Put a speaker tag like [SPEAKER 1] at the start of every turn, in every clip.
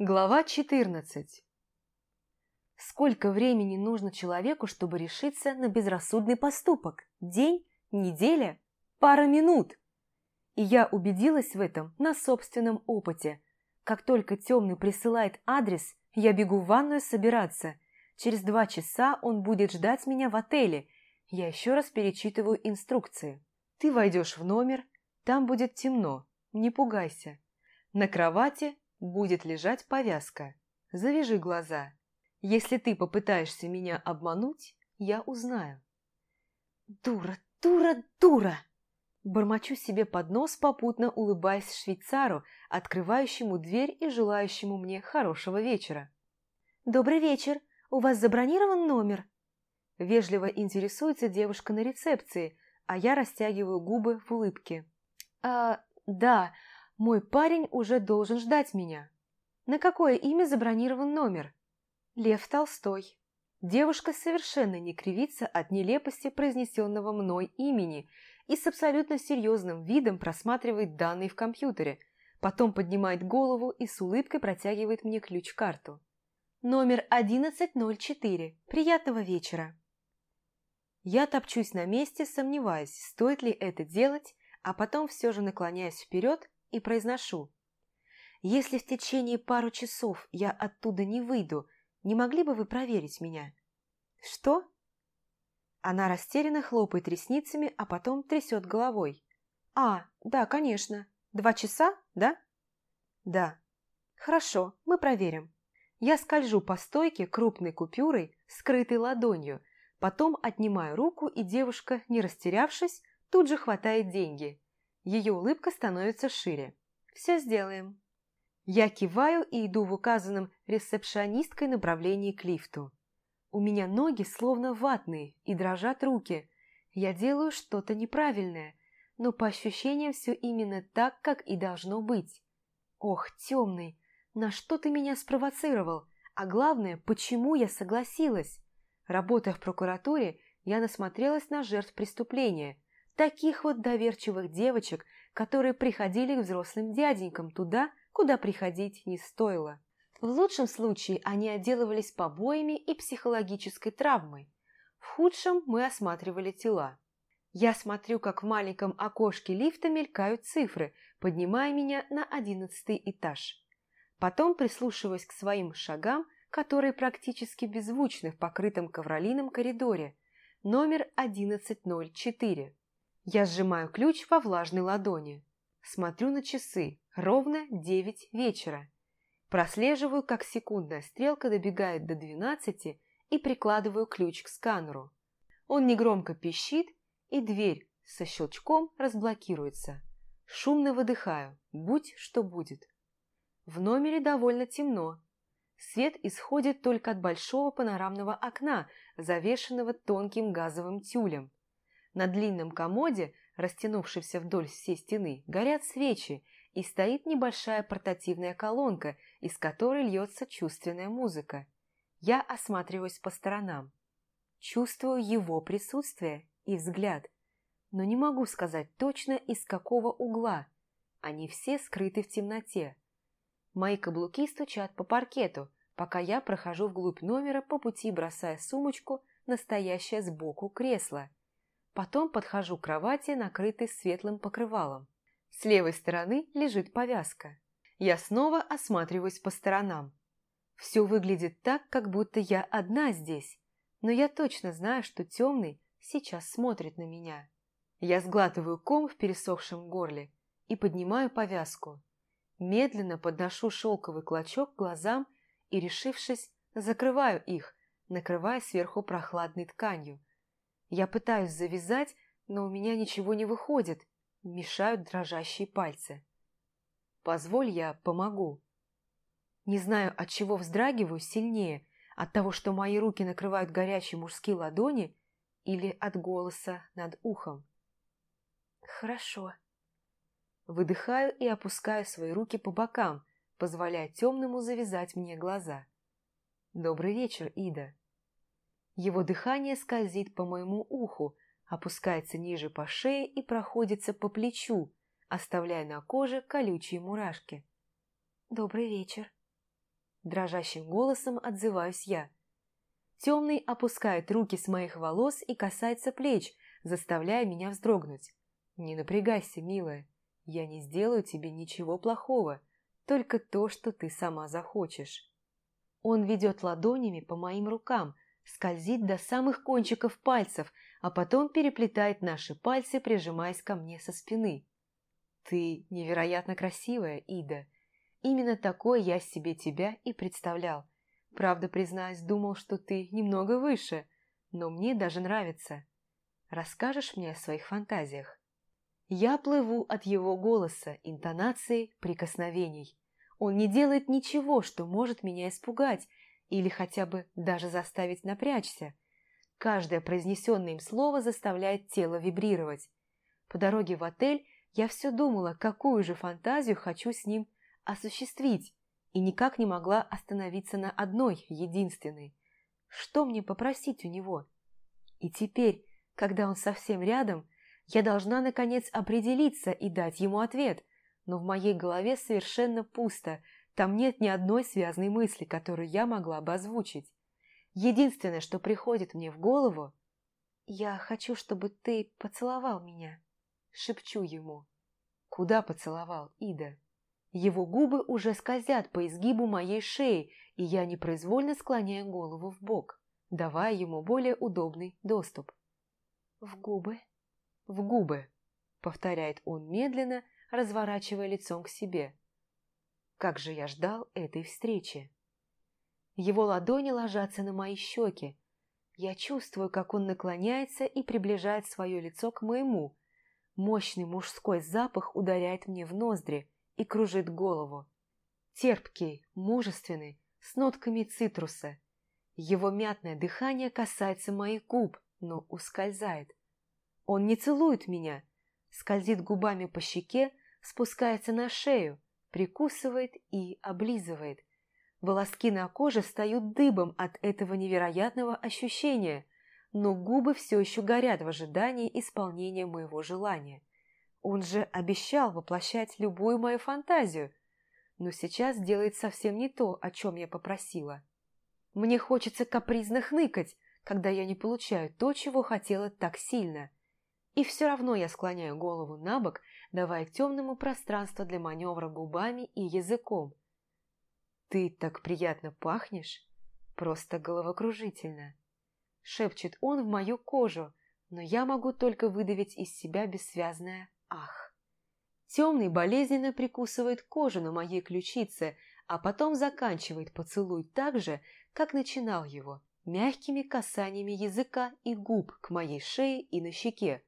[SPEAKER 1] Глава 14 Сколько времени нужно человеку, чтобы решиться на безрассудный поступок? День? Неделя? Пара минут? И я убедилась в этом на собственном опыте. Как только темный присылает адрес, я бегу в ванную собираться. Через два часа он будет ждать меня в отеле. Я еще раз перечитываю инструкции. Ты войдешь в номер, там будет темно, не пугайся. На кровати будет лежать повязка. Завяжи глаза. Если ты попытаешься меня обмануть, я узнаю. Дура, дура, дура! Бормочу себе под нос, попутно улыбаясь швейцару, открывающему дверь и желающему мне хорошего вечера. «Добрый вечер! У вас забронирован номер?» Вежливо интересуется девушка на рецепции, а я растягиваю губы в улыбке. «А, да, мой парень уже должен ждать меня. На какое имя забронирован номер? Лев Толстой. Девушка совершенно не кривится от нелепости произнесенного мной имени и с абсолютно серьезным видом просматривает данные в компьютере, потом поднимает голову и с улыбкой протягивает мне ключ-карту. Номер 1104. Приятного вечера. Я топчусь на месте, сомневаясь, стоит ли это делать, а потом все же наклоняюсь вперед и произношу. «Если в течение пару часов я оттуда не выйду, не могли бы вы проверить меня?» «Что?» Она растерянно хлопает ресницами, а потом трясет головой. «А, да, конечно. Два часа, да?» «Да». «Хорошо, мы проверим». Я скольжу по стойке крупной купюрой, скрытой ладонью, потом отнимаю руку, и девушка, не растерявшись, тут же хватает деньги. Ее улыбка становится шире. «Все сделаем». Я киваю и иду в указанном ресепшонисткой направлении к лифту. У меня ноги словно ватные и дрожат руки. Я делаю что-то неправильное, но по ощущениям все именно так, как и должно быть. Ох, темный, на что ты меня спровоцировал? А главное, почему я согласилась? Работая в прокуратуре, я насмотрелась на жертв преступления – Таких вот доверчивых девочек, которые приходили к взрослым дяденькам туда, куда приходить не стоило. В лучшем случае они отделывались побоями и психологической травмой. В худшем мы осматривали тела. Я смотрю, как в маленьком окошке лифта мелькают цифры, поднимая меня на одиннадцатый этаж. Потом прислушиваюсь к своим шагам, которые практически беззвучны в покрытом ковролином коридоре. Номер 1104. Я сжимаю ключ во влажной ладони. Смотрю на часы. Ровно девять вечера. Прослеживаю, как секундная стрелка добегает до двенадцати и прикладываю ключ к сканеру. Он негромко пищит, и дверь со щелчком разблокируется. Шумно выдыхаю, будь что будет. В номере довольно темно. Свет исходит только от большого панорамного окна, завешенного тонким газовым тюлем. На длинном комоде, растянувшемся вдоль всей стены, горят свечи, и стоит небольшая портативная колонка, из которой льется чувственная музыка. Я осматриваюсь по сторонам. Чувствую его присутствие и взгляд, но не могу сказать точно, из какого угла. Они все скрыты в темноте. Мои каблуки стучат по паркету, пока я прохожу вглубь номера, по пути бросая сумочку, настоящее сбоку кресло – Потом подхожу к кровати, накрытой светлым покрывалом. С левой стороны лежит повязка. Я снова осматриваюсь по сторонам. Все выглядит так, как будто я одна здесь, но я точно знаю, что темный сейчас смотрит на меня. Я сглатываю ком в пересохшем горле и поднимаю повязку. Медленно подношу шелковый клочок к глазам и, решившись, закрываю их, накрывая сверху прохладной тканью, я пытаюсь завязать, но у меня ничего не выходит, мешают дрожащие пальцы. Позволь, я помогу. Не знаю, от чего вздрагиваю сильнее, от того, что мои руки накрывают горячие мужские ладони или от голоса над ухом. Хорошо. Выдыхаю и опускаю свои руки по бокам, позволяя темному завязать мне глаза. Добрый вечер, Ида. Его дыхание скользит по моему уху, опускается ниже по шее и проходится по плечу, оставляя на коже колючие мурашки. «Добрый вечер». дрожащим голосом отзываюсь я. Темный опускает руки с моих волос и касается плеч, заставляя меня вздрогнуть. «Не напрягайся, милая, я не сделаю тебе ничего плохого, только то, что ты сама захочешь». Он ведет ладонями по моим рукам, скользит до самых кончиков пальцев, а потом переплетает наши пальцы, прижимаясь ко мне со спины. «Ты невероятно красивая, Ида. Именно такой я себе тебя и представлял. Правда, признаюсь, думал, что ты немного выше, но мне даже нравится. Расскажешь мне о своих фантазиях?» Я плыву от его голоса, интонации, прикосновений. Он не делает ничего, что может меня испугать или хотя бы даже заставить напрячься. Каждое произнесенное им слово заставляет тело вибрировать. По дороге в отель я все думала, какую же фантазию хочу с ним осуществить, и никак не могла остановиться на одной, единственной. Что мне попросить у него? И теперь, когда он совсем рядом, я должна, наконец, определиться и дать ему ответ, но в моей голове совершенно пусто, там нет ни одной связной мысли, которую я могла бы озвучить. Единственное, что приходит мне в голову, «Я хочу, чтобы ты поцеловал меня», — шепчу ему. Куда поцеловал, Ида? Его губы уже скользят по изгибу моей шеи, и я непроизвольно склоняю голову в бок, давая ему более удобный доступ. «В губы?» «В губы», — повторяет он медленно, разворачивая лицом к себе. Как же я ждал этой встречи. Его ладони ложатся на мои щеки. Я чувствую, как он наклоняется и приближает свое лицо к моему. Мощный мужской запах ударяет мне в ноздри и кружит голову. Терпкий, мужественный, с нотками цитруса. Его мятное дыхание касается моих губ, но ускользает. Он не целует меня, скользит губами по щеке, спускается на шею, прикусывает и облизывает. Волоски на коже встают дыбом от этого невероятного ощущения, но губы все еще горят в ожидании исполнения моего желания. Он же обещал воплощать любую мою фантазию, но сейчас делает совсем не то, о чем я попросила. Мне хочется капризно хныкать, когда я не получаю то, чего хотела так сильно. И все равно я склоняю голову на бок, давая темному пространство для маневра губами и языком. «Ты так приятно пахнешь! Просто головокружительно!» Шепчет он в мою кожу, но я могу только выдавить из себя бессвязное «ах». Темный болезненно прикусывает кожу на моей ключице, а потом заканчивает поцелуй так же, как начинал его, мягкими касаниями языка и губ к моей шее и на щеке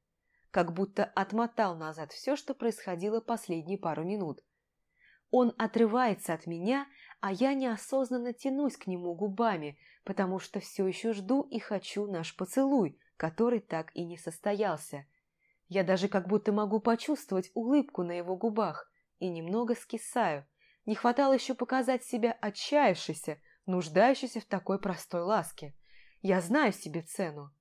[SPEAKER 1] как будто отмотал назад все, что происходило последние пару минут. Он отрывается от меня, а я неосознанно тянусь к нему губами, потому что все еще жду и хочу наш поцелуй, который так и не состоялся. Я даже как будто могу почувствовать улыбку на его губах и немного скисаю. Не хватало еще показать себя отчаявшейся, нуждающейся в такой простой ласке. Я знаю себе цену.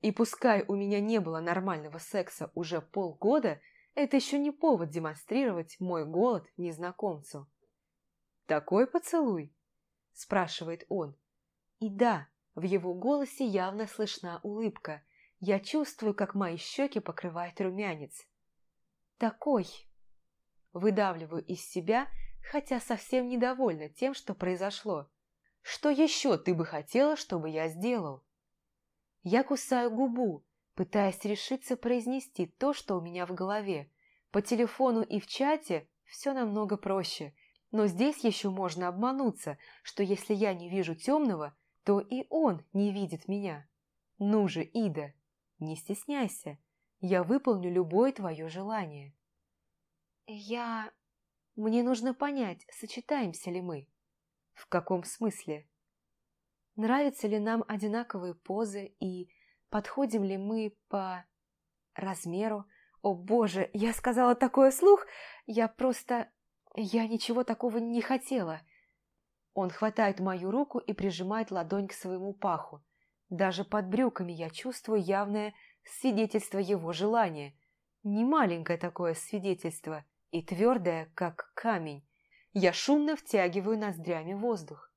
[SPEAKER 1] И пускай у меня не было нормального секса уже полгода, это еще не повод демонстрировать мой голод незнакомцу. «Такой поцелуй?» – спрашивает он. И да, в его голосе явно слышна улыбка. Я чувствую, как мои щеки покрывает румянец. «Такой!» Выдавливаю из себя, хотя совсем недовольна тем, что произошло. «Что еще ты бы хотела, чтобы я сделал?» Я кусаю губу, пытаясь решиться произнести то, что у меня в голове. По телефону и в чате все намного проще, но здесь еще можно обмануться, что если я не вижу темного, то и он не видит меня. Ну же, Ида, не стесняйся, я выполню любое твое желание. Я... Мне нужно понять, сочетаемся ли мы. В каком смысле? Нравятся ли нам одинаковые позы и подходим ли мы по размеру. О боже, я сказала такое слух, я просто... Я ничего такого не хотела. Он хватает мою руку и прижимает ладонь к своему паху. Даже под брюками я чувствую явное свидетельство его желания. Не маленькое такое свидетельство и твердое, как камень. Я шумно втягиваю ноздрями воздух.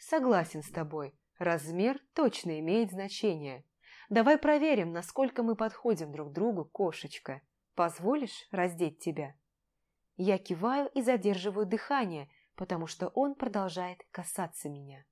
[SPEAKER 1] Согласен с тобой, размер точно имеет значение. Давай проверим, насколько мы подходим друг другу, кошечка. Позволишь раздеть тебя? Я киваю и задерживаю дыхание, потому что он продолжает касаться меня.